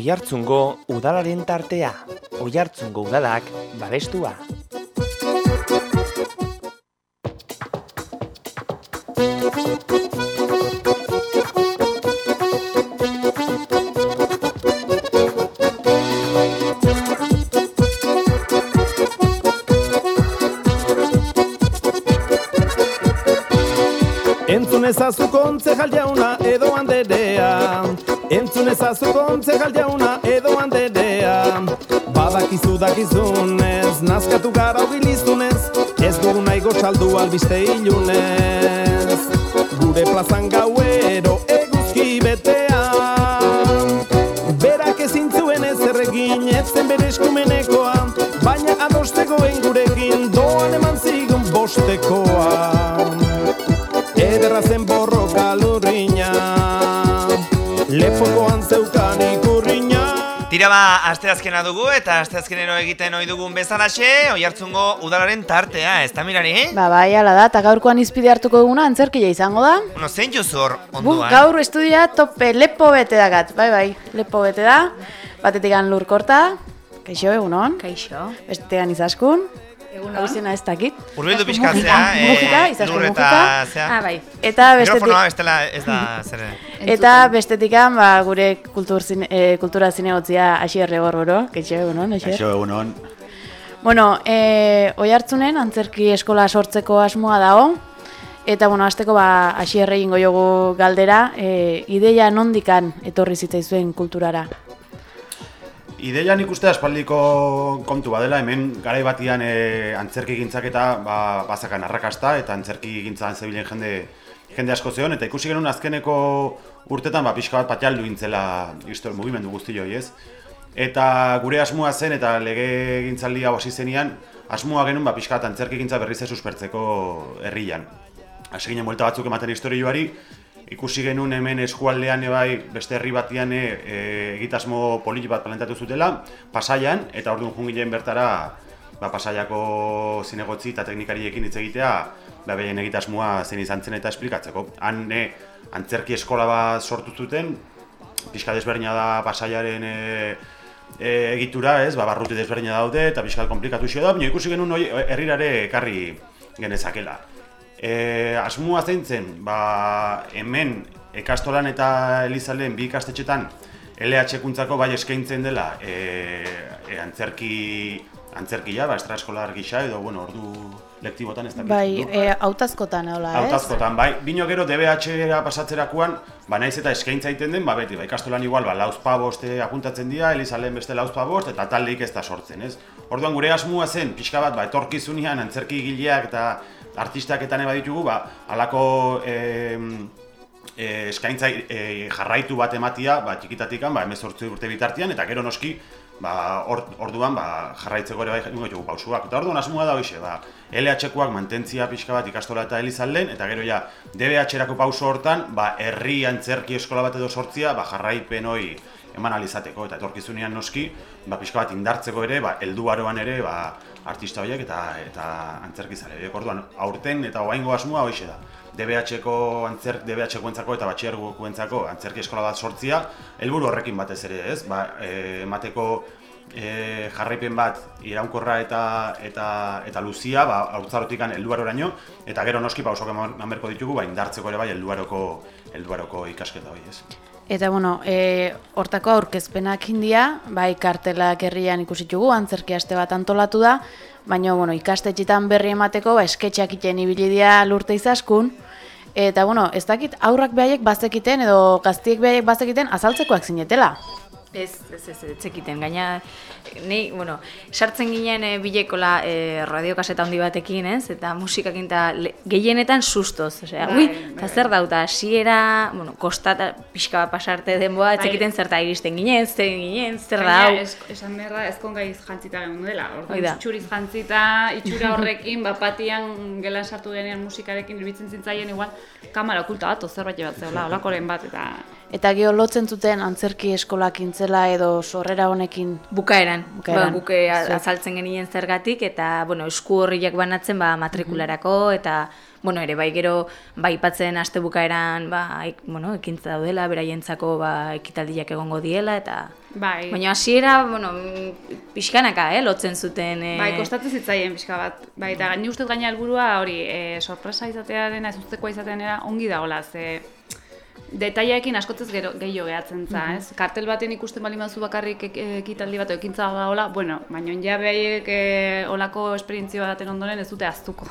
Oihartzungo udalaren tartea. Oihartzungo udalak babestua. Entzun ezazu kontzejal jauna ezazu kontzejal jauna edo handerea. Badakizu dakizunez, nazkatu gara hobilizunez Ez dugu nahi saldu albiste ilunez. Gure plazan gauero eguzki betea Berak ezin zuen ez erregin, etzen bere eskumenekoa Baina adostegoen gurekin doan eman zigun bostekoa. Ederra zen borroka asteazkena dugu eta asteazkenero egiten ohi dugun bezalaxe, oihartzungo udalaren tartea, ez da mirari? Ba, bai, ala da, eta gaurkoan izpide hartuko duguna antzerkia izango da. Bueno, zein jozu hor Bu, onduan? gaur estudia tope lepo bete dakat, bai, bai, lepo bete da. Batetik lur korta, kaixo egunon, Kaixo. bestean izaskun, hau izena ez dakit. Urbildu pixkatzea, mujika, eh, eta. Ah, bai. Eta bestetik, Mikrofonoa bestela ez da zer. eta bestetikan, ba, gure kultur zine, eh, kultura zinegotzia Asier Gorboro, kaixo egunon, Asier. Kaixo egunon. Bueno, e, oi hartzunen, antzerki eskola sortzeko asmoa dago, eta bueno, hasteko ba, asierre egingo jogu galdera, e, ideia nondikan etorri zitzaizuen kulturara. Ideia nik uste aspaldiko kontu badela, hemen garai batian e, antzerki gintzak eta ba, bazakan arrakasta eta antzerki gintzan zebilen jende, jende asko zeon, eta ikusi genuen azkeneko urtetan ba, pixka bat patialdu gintzela histori mugimendu guzti joi, ez? Eta gure asmoa zen eta lege gintzaldi hau hasi zenian, asmoa genuen ba, pixka bat antzerki gintza berriz suspertzeko herrian. Hasi ginen buelta batzuk ematen historioari, ikusi genuen hemen eskualdean ebai beste herri batian e, egitasmo politi bat planteatu zutela, pasaian, eta orduan jun ginen bertara ba, pasaiako zinegotzi eta teknikariekin hitz egitea, ba, behien egitasmoa zen izan zen eta esplikatzeko. Han e, antzerki eskola bat sortu zuten, pixka desberdina da pasaiaren e, e, egitura, ez, ba, barruti desberdina daude eta pixka komplikatu da, baina ikusi genuen herrirare ekarri genezakela. E, asmoa zein zen, ba, hemen ekastolan eta Elizalen bi ikastetxetan LH kuntzako bai eskaintzen dela e, e, antzerki antzerkia, ba, estraeskolar gisa edo, bueno, ordu lektibotan ez dakit. Bai, e, hautazkotan hola, ez? Hautazkotan, bai, bino gero DBH-era pasatzerakoan, ba naiz eta eskaintza egiten den, ba beti, ba ikastolan igual, ba lauz pabost eh, apuntatzen dira, Elizalen beste lauz pabost, eta taldeik ez da sortzen, ez? Orduan gure asmoa zen, pixka bat, ba etorkizunean antzerki gileak eta artistak eta neba ditugu, ba, alako em, e, eskaintza e, jarraitu bat ematia, ba, txikitatikan, ba, emezortzi urte bitartean, eta gero noski, ba, or, orduan ba, jarraitzeko ere bai ingo dugu pausuak. Eta orduan asmoa da hoxe, ba, LH-koak mantentzia pixka bat ikastola eta elizalden, eta gero ja, DBH-erako pauso hortan, ba, herri antzerki eskola bat edo sortzia, ba, jarraipen hoi eman alizateko, eta etorkizunean noski, ba, pixka bat indartzeko ere, ba, helduaroan ere, ba, artista horiek eta eta antzerki zale. Orduan, aurten eta oraingo asmoa hoixe da. DBH-ko antzerk DBH-koentzako eta batxiergokoentzako antzerki eskola bat sortzia, helburu horrekin batez ere, ez? Ba, e, emateko e, jarraipen bat iraunkorra eta eta eta luzia, ba haurtzarotikan helduaroraino eta gero noski pausok eman eman beharko ditugu, ba indartzeko ere bai helduaroko helduaroko ikasketa hori, ez? Eta bueno, e, hortako aurkezpenak india, bai kartelak herrian ikusi ditugu, antzerki aste bat antolatu da, baina bueno, ikastetxetan berri emateko, ba, esketxak iten ibili dira lurte izaskun, eta bueno, ez dakit aurrak behaiek bazekiten edo gaztiek behaiek bazekiten azaltzekoak zinetela. Ez, ez, ez, ez zekiten, gaina, nei, bueno, sartzen ginen e, bilekola e, radiokaseta handi batekin, ez, eta musikakin eta gehienetan sustoz, osea, ui, eta zer dauta, hasiera, bueno, kostata pixka bat pasarte denboa, ez zekiten zerta iristen ginen, zer ginen, zer da hau. Es, esan behar da, ezkon gaiz jantzita genuen dela. Orduan, da. txuriz jantzita, itxura horrekin, bapatian gelan sartu denean musikarekin irbitzen zintzaien, igual, kamera okulta bat, zerbait bat zehola, olakoren bat, eta... Eta gero lotzen zuten antzerki eskolakin zela edo sorrera honekin Bukaeran, Bukaeran. Ba, guk eh, Zuek. azaltzen genien zergatik, eta, bueno, esku horriak banatzen, ba, matrikularako, eta, bueno, ere, bai, gero, bai, ipatzen aste bukaeran, ba, ek, bueno, ekintza daudela, beraientzako, ba, ekitaldiak egongo diela, eta... Bai. Baina hasiera, bueno, pixkanaka, eh, lotzen zuten... Eh, Bai, kostatzen zitzaien pixka bat. Bai, eta gaini ustez gaina helburua hori, e, sorpresa izatearen, ez ustezkoa izateanera ongi dagoela, ze detaileekin askotzez gero gehiago gehatzen za, ez? Kartel baten ikusten bali mazu bakarrik ek- ekitaldi bat ekintza dagoela, bueno, baina ja behaiek e, olako esperientzia baten ondoren ez dute aztuko.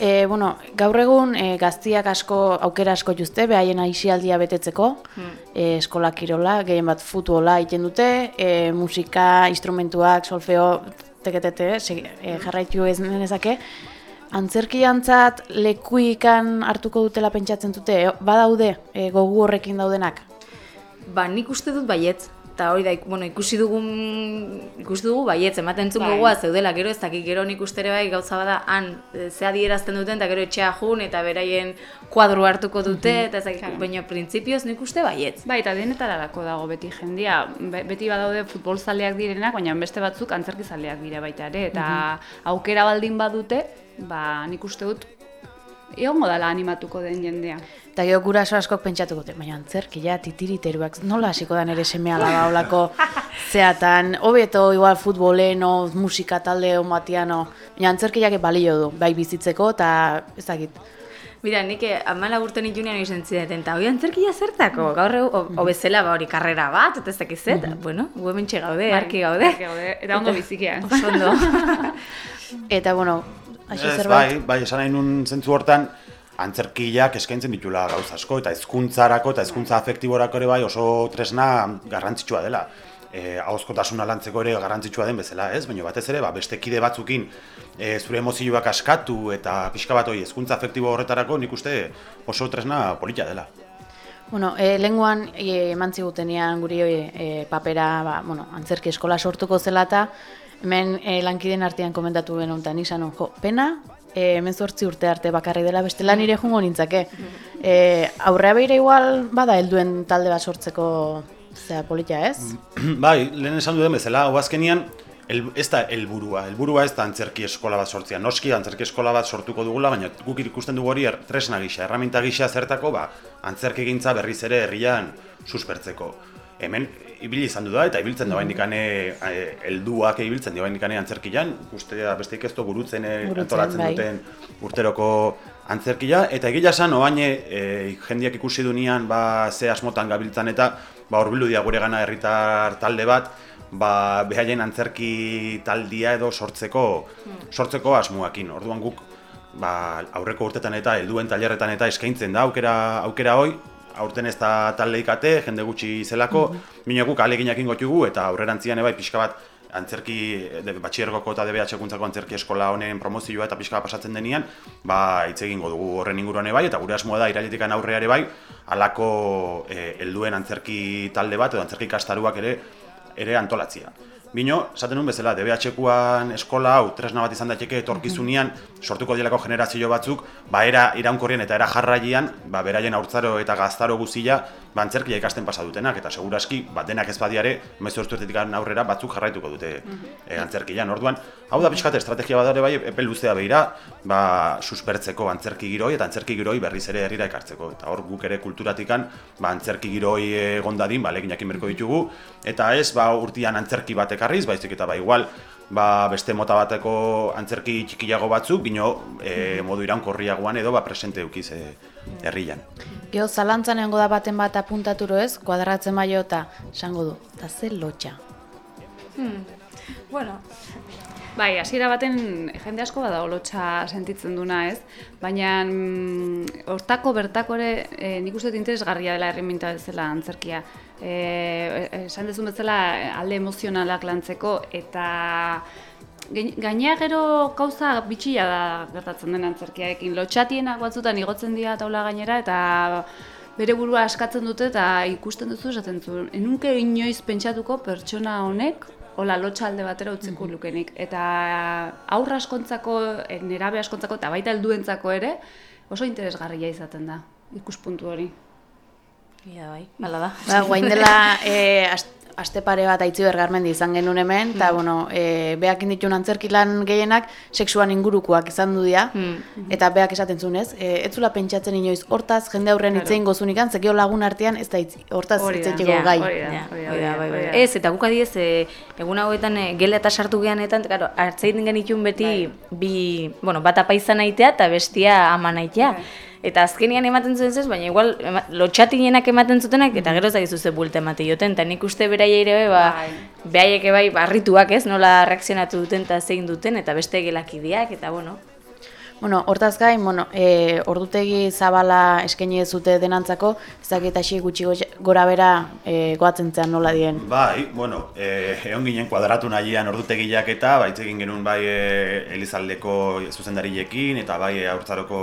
E, bueno, gaur egun e, gaztiak asko aukera asko juzte, behaien aisialdia betetzeko, e, eskola kirola, gehien bat futbola egiten dute, e, musika, instrumentuak, solfeo, teketete, e, jarraitu ez nezake. Antzerkiantzat lekuikan hartuko dutela pentsatzen dute, e, badaude e, gogu horrekin daudenak. Ba, nik uste dut baietz. Eta hori da, bueno, ikusi dugun, ikusi dugu baietz, ematen zuen Bai. gogoa zeudela, gero ez dakit, gero nik uste ere bai gauza bada han, e, ze adierazten duten, eta gero etxea jun, eta beraien kuadro hartuko dute, eta ez dakit, Claro. baina printzipioz nik uste baietz. Bai, eta denetararako dago beti jendia. Be- beti badaude futbol zaleak direnak, baina beste batzuk antzerki zaleak dira baita ere. Eta aukera baldin badute, ba, nik uste dut, egongo dala animatuko den jendea. Eta gero guraso askok pentsatuko dute, baina antzerkia, titiriteruak, nola hasiko da nere seme alaba olako zeatan, hobeto igual futbolen o musika talde on batean, o, baina antzerkiak balio du, bai bizitzeko, eta ez dakit. Mira, nik eh, amala urte nitunean izan zidaten, eta hoi antzerkia zertako, gaur egu, o, o bezala ba hori karrera bat, eta ez dakiz zet, bueno, gu gaude, arki gaude. Arki gaude, eta ondo bizikia. Oso ondo. Eta, bueno, Ez, bai, bai, esan nahi nun zentzu hortan, antzerkiak eskaintzen ditula gauza asko, eta hezkuntzarako eta hezkuntza afektiborako ere bai oso tresna garrantzitsua dela. E, ahozkotasuna lantzeko ere garrantzitsua den bezala, ez? Baina batez ere, ba, beste kide batzukin e, zure emozioak askatu eta pixka bat hori hezkuntza afektibo horretarako nik uste oso tresna polita dela. bueno, e, lenguan e, eman zigutenean guri e, papera, ba, bueno, antzerki eskola sortuko zela eta hemen e, lankiden artean komentatu nik sanon, jo, pena, e, hemen zortzi urte arte bakarri dela bestela nire jungo nintzake. E, aurrea beira igual bada helduen talde bat sortzeko zea polita ez? bai, lehen esan duten bezala, hau azkenian, el, ez da helburua, helburua ez da antzerki eskola bat sortzea. Noski antzerki eskola bat sortuko dugula, baina guk ikusten dugu hori er, tresna gisa, erraminta gisa zertako, ba, antzerki gintza berriz ere herrian suspertzeko. Hemen ibili izan du da eta ibiltzen da baindikane e, helduak ibiltzen da baindikane antzerkian, ustea besteik ez du burutzen, e, Burutzen, antolatzen bai. duten urteroko antzerkia eta egia esan oaine e, jendiak ikusi dunean ba ze asmotan gabiltzan eta ba hurbildu dia gure gana herritar talde bat ba behaien antzerki taldia edo sortzeko sortzeko asmoakin. Orduan guk ba aurreko urtetan eta helduen tailerretan eta eskaintzen da aukera aukera hoi aurten ez da talde ikate, jende gutxi zelako, mm guk aleginak ingotugu eta aurrerantzian ebai pixka bat antzerki, de, batxiergoko eta DBH kuntzako antzerki eskola honen promozioa eta pixka pasatzen denean, ba, hitz egingo dugu horren inguruan bai, eta gure asmoa da irailetik aurrea ere bai, halako eh, helduen antzerki talde bat edo antzerki kastaruak ere ere antolatzia. Bino, esaten nuen bezala, DBH-kuan eskola hau tresna bat izan daiteke etorkizunean sortuko dielako generazio batzuk, ba era iraunkorrien eta era jarraian, ba beraien haurtzaro eta gaztaro guzila, antzerkia ikasten pasa dutenak eta seguraski ba denak ez badiare 18 urtetik aurrera batzuk jarraituko dute e, antzerkian. Orduan, hau da pixkat estrategia bat ere bai epe luzea beira, ba suspertzeko antzerki giroi eta antzerki giroi berriz ere herrira ekartzeko. Eta hor guk ere kulturatikan ba antzerki giroi egon dadin, ba leginakin berko ditugu eta ez ba urtian antzerki bat ekarriz, baizik eta ba igual ba, beste mota bateko antzerki txikiago batzuk, bino e, modu iraunkorriagoan edo ba, presente eukiz e, herrian. Geo zalantzan egongo da baten bat apuntaturo ez, kuadratzen maio eta esango du, eta ze lotxa. bueno, Bai, hasiera baten jende asko bada olotxa sentitzen duna, ez? Baina mm, hortako bertako ere e, nik uste dut interesgarria dela herriminta bezala antzerkia. E, esan dezun bezala alde emozionalak lantzeko eta gainea gero gauza bitxia da gertatzen den antzerkiaekin. Lotxatienak batzutan igotzen dira taula gainera eta bere burua askatzen dute eta ikusten duzu esaten zuen. Enunke inoiz pentsatuko pertsona honek hola lotxa alde batera utziko lukenik. Eta aurra askontzako, eh, nerabe askontzako eta baita helduentzako ere oso interesgarria izaten da ikuspuntu hori. ia bai, hala da. Ba, guain dela, e, ast, aste pare bat Aitziber Garmendi izan genuen hemen, eta, Mm. bueno, e, beak inditun antzerki lan gehienak sexuan ingurukoak izan du dira, Mm. eta beak esaten zunez, e, ez zula pentsatzen inoiz, hortaz, jende aurrean hitzein gozunikan, zekio lagun artean, ez da hitz, hortaz hitzeteko Ja, gai. hori da. Hori da, bai, bai. Ez, eta guk adiez, e, egun hauetan e, gela eta sartu geanetan, claro, hartzeiten genitun beti bi, bueno, bat apaizan aitea eta bestia ama naitea. Eta azkenian ematen zuen zez, baina igual ema, lotxatinenak ematen zutenak, eta gero ez dakizu ze bulte emate joten, eta nik uste beraiei ere ba, behaiek bai barrituak ez, nola reakzionatu duten eta zein duten, eta beste gelakideak, eta bueno, Bueno, hortaz gain, bueno, e, ordutegi zabala eskaini ez zute denantzako, ez dakit hasi gutxi go- gora bera e, goatzen zean nola dien. Bai, bueno, eh, egon ginen kuadratu nahian ordutegiak eta baitz egin genuen bai eh, Elizaldeko zuzendariekin eta bai eh, haurtzaroko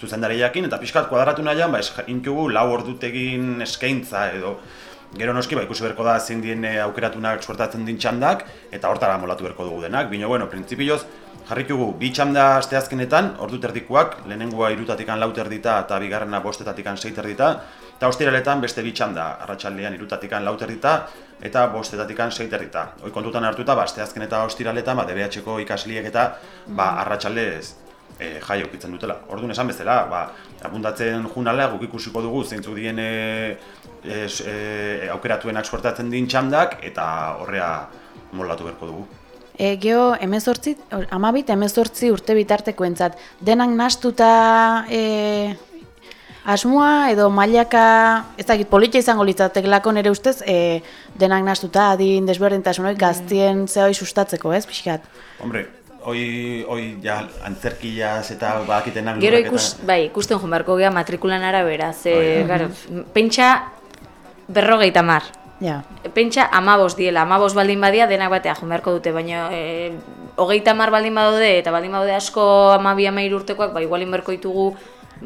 zuzendariakin eta pixkat kuadratu nahian ba intugu lau ordutegin eskaintza edo Gero noski, ba, ikusi berko da zein dien eh, aukeratunak suertatzen din txandak, eta hortara molatu berko dugu denak. Bino, bueno, printzipioz, jarritugu bi txanda asteazkenetan, ordu terdikoak, lehenengoa irutatikan lau terdita eta bigarrena bostetatikan sei terdita, eta ostiraletan beste bi txanda, arratsaldean irutatikan lau terdita, eta bostetatikan sei terdita. Hoi kontutan hartuta, ba, asteazken eta ostiraletan, ba, DBH-ko ikasliek eta ba, arratsaldez e, jai okitzen dutela. Orduan esan bezala, ba, abundatzen junala guk ikusiko dugu zeintzuk dien e, es, e, aukeratuenak suertatzen din txandak eta horrea moldatu beharko dugu. E, geho, emezortzi, amabit, emezortzi urte bitarteko entzat, denak nastuta e, asmoa edo mailaka, ez dakit, politia izango litzatekelako nire ustez, e, denak nastuta, adin desberdintasun hori, gaztien zehoi sustatzeko, ez, pixkat? Hombre, hoi, hoi ja antzerkiaz eta bakitenak Gero ikus, bai, ikusten joan beharko gea matrikulan arabera, ze, Bai. claro, pentsa berrogeita mar. Ja. Pentsa amabos diela, amabos baldin badia denak batea joan beharko dute, baina e, hogeita mar baldin badaude eta baldin badaude asko amabi amair urtekoak, ba, igualin berko ditugu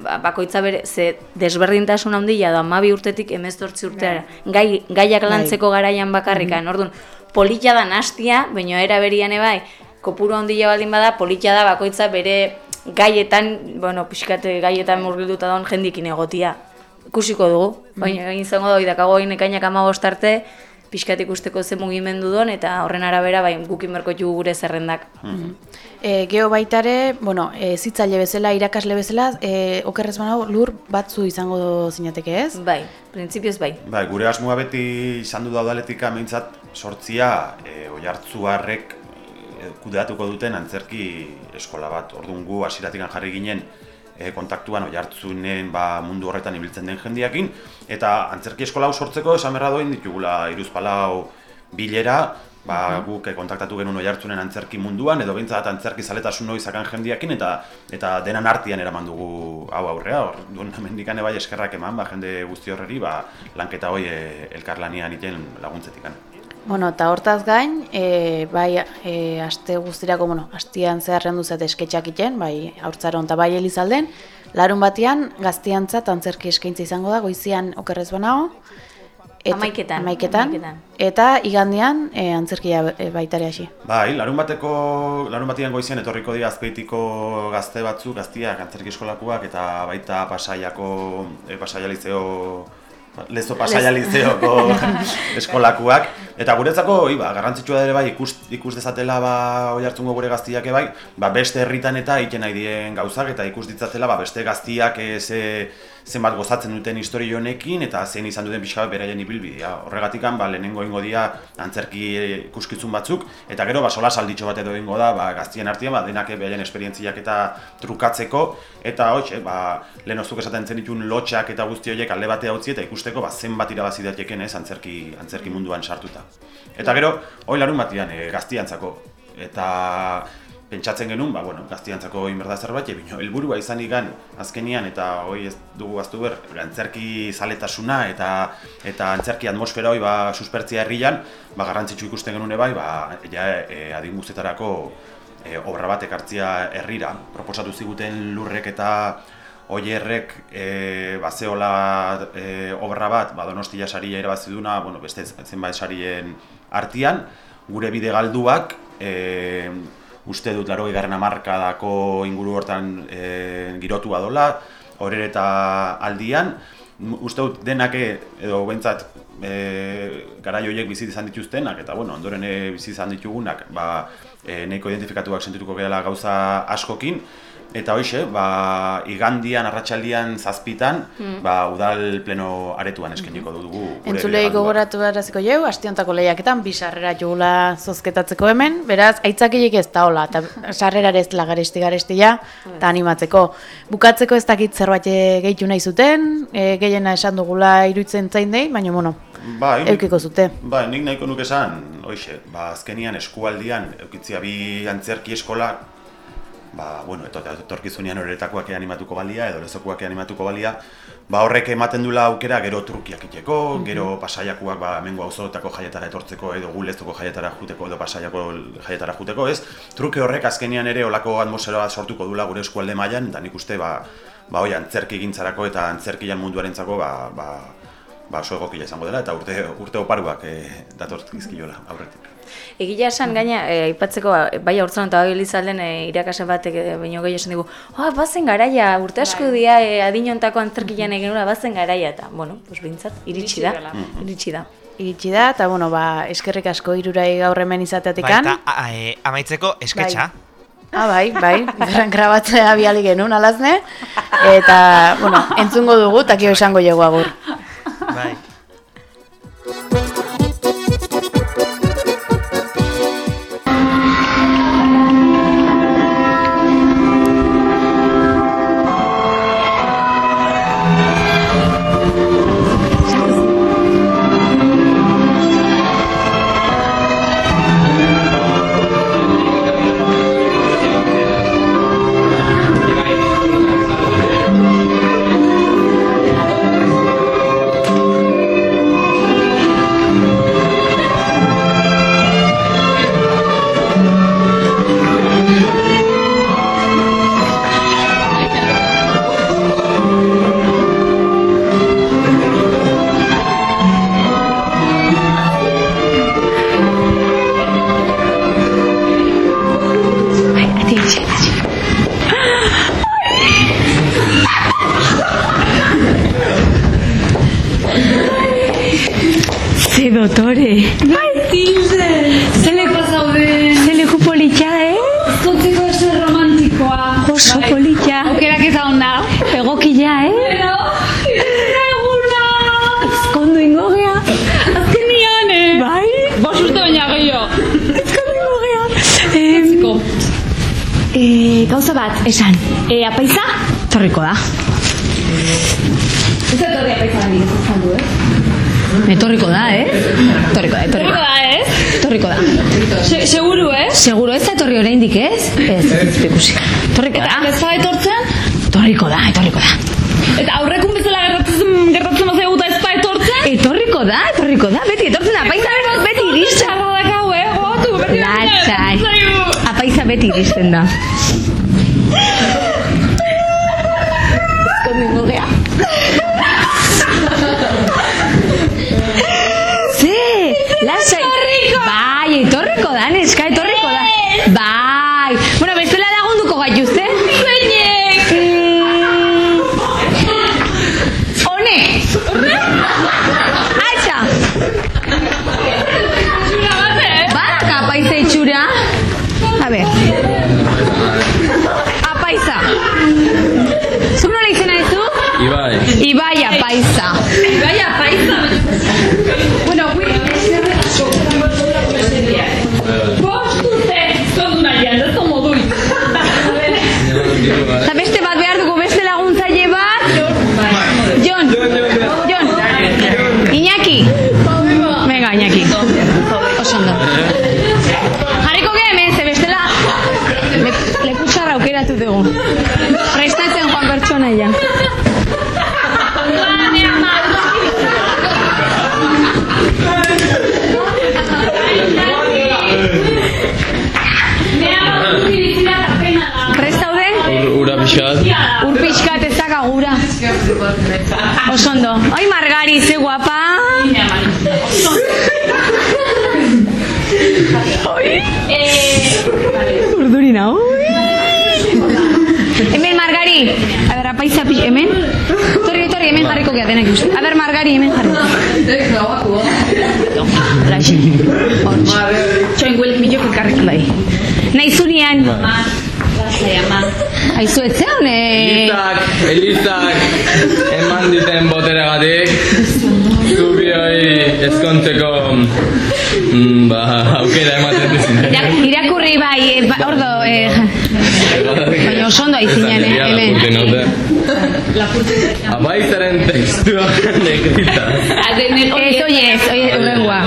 ba, bakoitza bere, ze desberdintasun handia da amabi urtetik emezortzi urtera, gai, gaiak lantzeko garaian bakarrikan, orduan, polita da nastia, baina era berian bai, kopuru handia baldin bada, polita da bakoitza bere gaietan, bueno, pixkate gaietan murgilduta daun jendikin egotia. Ikusiko dugu, baina egin izango da, idakago egin ekainak amabost arte, pixkat ikusteko ze mugimendu don, eta horren arabera, bai, gukin berko ditugu gure zerrendak. E, geho baitare, bueno, e, zitzaile bezala, irakasle bezala, e, okerrez banago, lur batzu izango zinateke ez? Bai, printzipioz bai. Bai, gure asmoa beti izan du daudaletik ameintzat sortzia e, oiartzuarrek kudeatuko duten antzerki eskola bat. Orduan gu hasieratikan jarri ginen e, kontaktuan oiartzunen ba, mundu horretan ibiltzen den jendiakin eta antzerki eskola hau sortzeko esan berra doin ditugula iruzpalau bilera ba, guk eh, kontaktatu genuen oiartzunen antzerki munduan edo behintzat antzerki zaletasun hori zakan jendiakin eta eta denan artian eraman dugu hau aurrea hor duen mendikane bai eskerrak eman ba, jende guzti horreri ba, lanketa hoi e, elkarlanian iten laguntzetikan. Bueno, eta hortaz gain, e, bai, e, aste guztirako, bueno, astian zeharren duzet esketxak iten, bai, haurtzaron eta bai elizalden, larun batean, gaztiantzat antzerki eskaintza izango da, goizian okerrez banago. Et- Hamaiketan, Hamaiketan. hamaiketan. Eta igandean e, antzerkia e, baitare hasi. Bai, larun bateko, larun batean goizian etorriko dira azpeitiko gazte batzuk, gaztiak, antzerki eskolakuak eta baita pasaiako, e, pasaia liceo, lezo pasaia liceoko eskolakuak. Eta guretzako, oi, ba, garrantzitsua ere bai ikus, ikus dezatela ba, oi hartzungo gure gaztiak bai, ba, beste herritan eta egiten nahi dien gauzak eta ikus ditzatela ba, beste gaztiak e, ze, zenbat gozatzen duten historio honekin eta zein izan duten pixka beraien ibilbidea. Horregatikan ba, lehenengo ingo dira antzerki ikuskizun batzuk eta gero ba, sola salditxo bat edo ingo da ba, gaztien artean ba, denak beraien esperientziak eta trukatzeko eta hoxe, ba, lehen oztuk esaten zen ditun lotxak eta guzti horiek alde batea utzi eta ikusteko ba, zenbat irabazi daiteken ez antzerki, antzerki munduan sartuta. Eta gero, hoi larun batian e, gaztiantzako eta pentsatzen genuen, ba, bueno, gaztiantzako inberda zerbait, ebino, helburua izan igan azkenian, eta hoi ez dugu gaztu ber, antzerki zaletasuna eta eta antzerki atmosfera hoi ba, suspertzia herrian, ba, garrantzitsu ikusten genuen bai, ba, ja, e, adin guztetarako e, obra bat ekartzia herrira. Proposatu ziguten lurrek eta oierrek e, bazeola e, obra bat, ba, donostia saria irabazi duna, bueno, beste zenbait sarien artean, gure bide galduak, e, uste dut laro egarren amarkadako inguru hortan e, girotua dola, horre eta aldian, uste dut denak e, edo bentsat e, garai horiek bizi izan dituztenak eta bueno, ondoren e, bizi izan ditugunak, ba e, nahiko identifikatuak sentituko gehala gauza askokin eta hoixe, ba igandian arratsaldian zazpitan, ba udal pleno aretuan eskeniko dugu. gure Entzulei gogoratu beraziko jau, astiontako lehiaketan, bi sarrera jugula zozketatzeko hemen, beraz, aitzakilek ez da hola, eta sarrera ez dela garesti garestia, eta animatzeko. Bukatzeko ez dakit zerbait eh, gehitu nahi zuten, e, gehiena esan dugula iruditzen zain dei, baina, Bai, nik- eukiko zute. Ba, nik nahiko nuke esan, hoixe, ba, azkenian eskualdian eukitzia bi antzerki eskola, ba, bueno, eto, etorkizunean horretakoak animatuko balia, edo lezokoak animatuko balia, ba, horrek ematen dula aukera gero trukiak iteko, gero pasaiakoak ba, hemengo auzotako jaietara etortzeko, edo guleztoko jaietara juteko, edo pasaiako jaietara juteko, ez? Truke horrek azkenian ere olako atmosfera bat sortuko dula gure eskualde mailan, eta nik uste, ba, ba, oi, antzerki gintzarako eta antzerkian munduarentzako, ba, ba, ba oso egokia izango dela eta urte urte oparuak e, datorkizkiola aurretik. Egia esan gaina, e, aipatzeko bai aurtzan eta bai Elizalden e, irakasle batek e, baino gehi esan digu, ah, bazen garaia, urte asko dia e, adinontako antzerkian egin ura bazen garaia, eta, bueno, pues bintzat, iritsi da, iritsi da. Iritsi da, eta, bueno, ba, eskerrik asko irurai gaur hemen izateatikan. Baita, a, e, amaitzeko esketxa. Ah, bai, bai, gran grabatzea biali genuen alazne, eta, bueno, entzungo dugu, takio esango jego agur. Bai. Gehiago. Ezko. Eh, gauza bat, esan. Eh, apaiza? Torriko da. Ez da torri apaiza nik ez esan du, eh? Etorriko da, eh? Etorriko da, etorriko da, eh? Etorriko da. Se seguru, eh? Seguro, ez da etorri oraindik, ez? Ez, ez ikusi. Etorriko da. Ez da etortzen? Etorriko da, etorriko da. Eta aurrekun bezala gertatzen gertatzen bazaigu eta ez da etortzen? Etorriko da, etorriko da, beti etortzen da, apaiza beti, beti iristen. Txarra eh? Gotu, beti Latzai. Apaiza beti iristen da. Eskondu gea. Ze, lasai. Bai, etorriko da, neska, etorriko da. Bai. pensar. Oso ondo. Ai, Margari, ze guapa. Urduri nau. Hemen, Margari. A ber, apaiza pix... Hemen? Torri, torri, hemen jarriko gea denak ikusten. A ber, Margari hemen jarri. Laixi. Hortxe. Txoin guelik milok elkarrekin bai. Nahi zurian. Ama. Aizu etzean, eh... Elizak, Elizak, eman diten boteregatik, zubioi ezkontzeko, mm, ba, aukera ematen duzin. Ira- Irakurri bai, eh, ba, ordo, eh, baina oso ondo aizinen, eh, hemen. Abaizaren tekstua negrita. Ez, oie, ez, oie, urrengoa.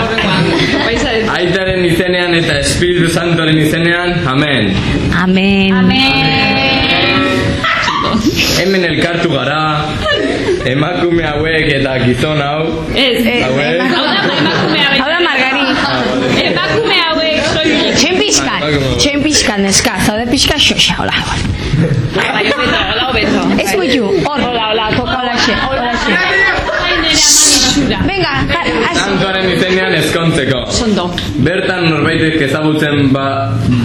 Aitaren izenean eta Espiritu Santoren izenean, amen. Amen. Hemen elkartu gara, emakume hauek eta gizon hau. Ez, ez, Hauek. Hau da Margari. Emakume hauek, soilik. Txen pixkan, txen pixkan, neska, zaude pixka xoxa, hola, hola. Hola, hobeto. Ez guitu, hor. Hola, hola, toka hola xe, hola xe. Venga, haz. Santoren izenean ezkontzeko. Sondo. Bertan norbaitek ezagutzen ba,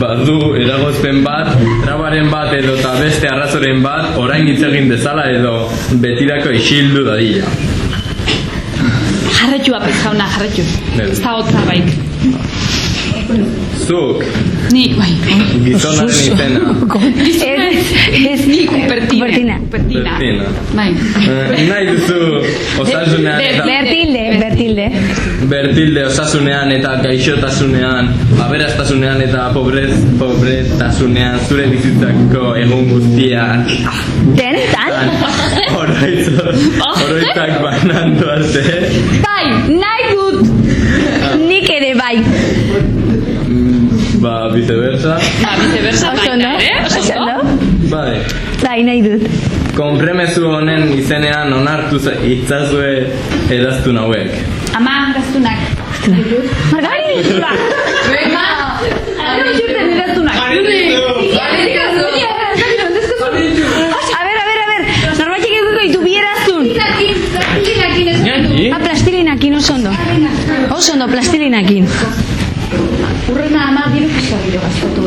badu eragozpen bat, trabaren bat edo eta beste arrazoren bat, orain hitz egin dezala edo betirako isildu dadila. Jarretu apez jauna, jarretu. Bai. Ez da hotza baik. Zuk, Nik, bai. gizonaren izena. Ez, Bertina. Bertina. Bertina. Bai. Eh, nahi duzu osasunean eta Bertilde, Bertilde. bertilde osasunean eta gaixotasunean, aberastasunean eta pobrez, pobretasunean zure bizitzako egun guztiak Denetan? oroitzak, oroitzak banandu arte. Bai, nahi dut. Nik ere bai. Ba, viceversa. Ba, viceversa baita ondo, ere, oso ondo. Bai. Bai, nahi dut. Konpremezu honen izenean onartu za- itzazue edaztun hauek. Ama, gaztunak. Margari! Ba. Venga. Ama, jurten eraztunak. A ver, a ver, a ver. Norbaitek eguko ditu bieraztun. Ah, plastilinakin oso ondo. Oso ondo, plastilinakin. Urrena ama, diru pizka giro gazkotu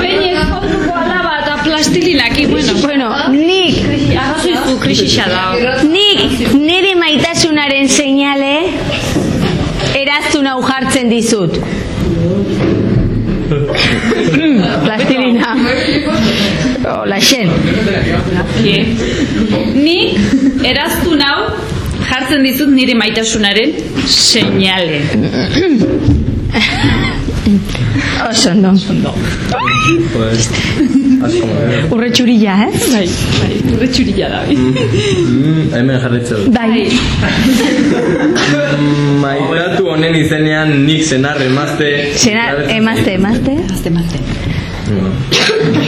Behin ezkontuko alaba eta plastililaki, bueno. Bueno, nik, Arrazoizu krisisa da. nik nire maitasunaren seinale eraztun hau jartzen dizut. Plastilina. Hola, xen. Nik eraztu nau jartzen dizut nire maitasunaren seinale. Oso ondo. Pues. Urre txurilla, eh? Bai, bai, urre txurila da. Mm, hemen jarritzen dut. Bai. Maitatu honen izenean nik senar emazte. Zena, emazte, emazte. Azte, mazte.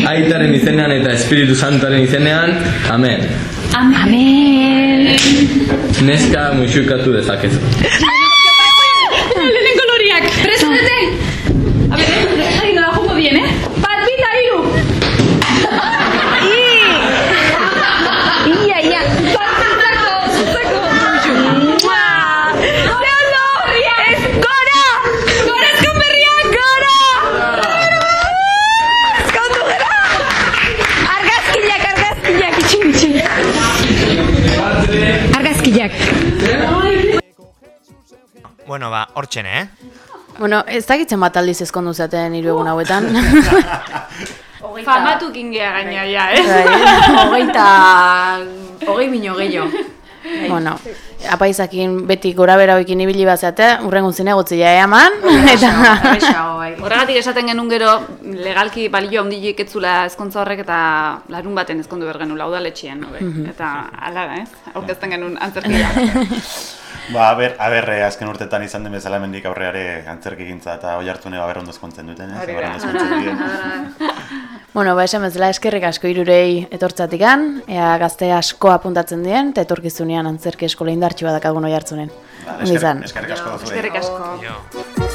Aitaren izenean eta Espiritu Santoren izenean, amen. Amen. Neska muxukatu dezakezu. Lehen Bueno, hortxen, eh? Bueno, ez dakitzen bat aldiz ezkondu zaten hiru egun hauetan. Famatu kingea gaina, ja, eh? Hogeita... Hogei bino gehiago. bueno, apaizakin beti gora bera hoikin ibili bazate, urrengun zinegotzia eaman, eta... Horregatik esaten genuen gero, legalki balio handilik etzula ezkontza horrek eta larun baten ezkondu bergenula udaletxean, hobe. Eta ala, ez? Aurkezten genuen antzerkia. Ba, a ber, a ber, eh, azken urtetan izan den bezala mendik aurreare antzerki gintza eta oi hartzune ba ondo ezkontzen duten, ez? Hori Ber da. ondo ezkontzen duten. Bueno, ba, esan bezala eskerrik asko irurei etortzatikan, ea gazte asko apuntatzen dien, eta etorkizunean antzerki eskola indartxua dakagun oi hartzunen. Ba, izan. Eskerrik asko. Eskerrik asko. Jo.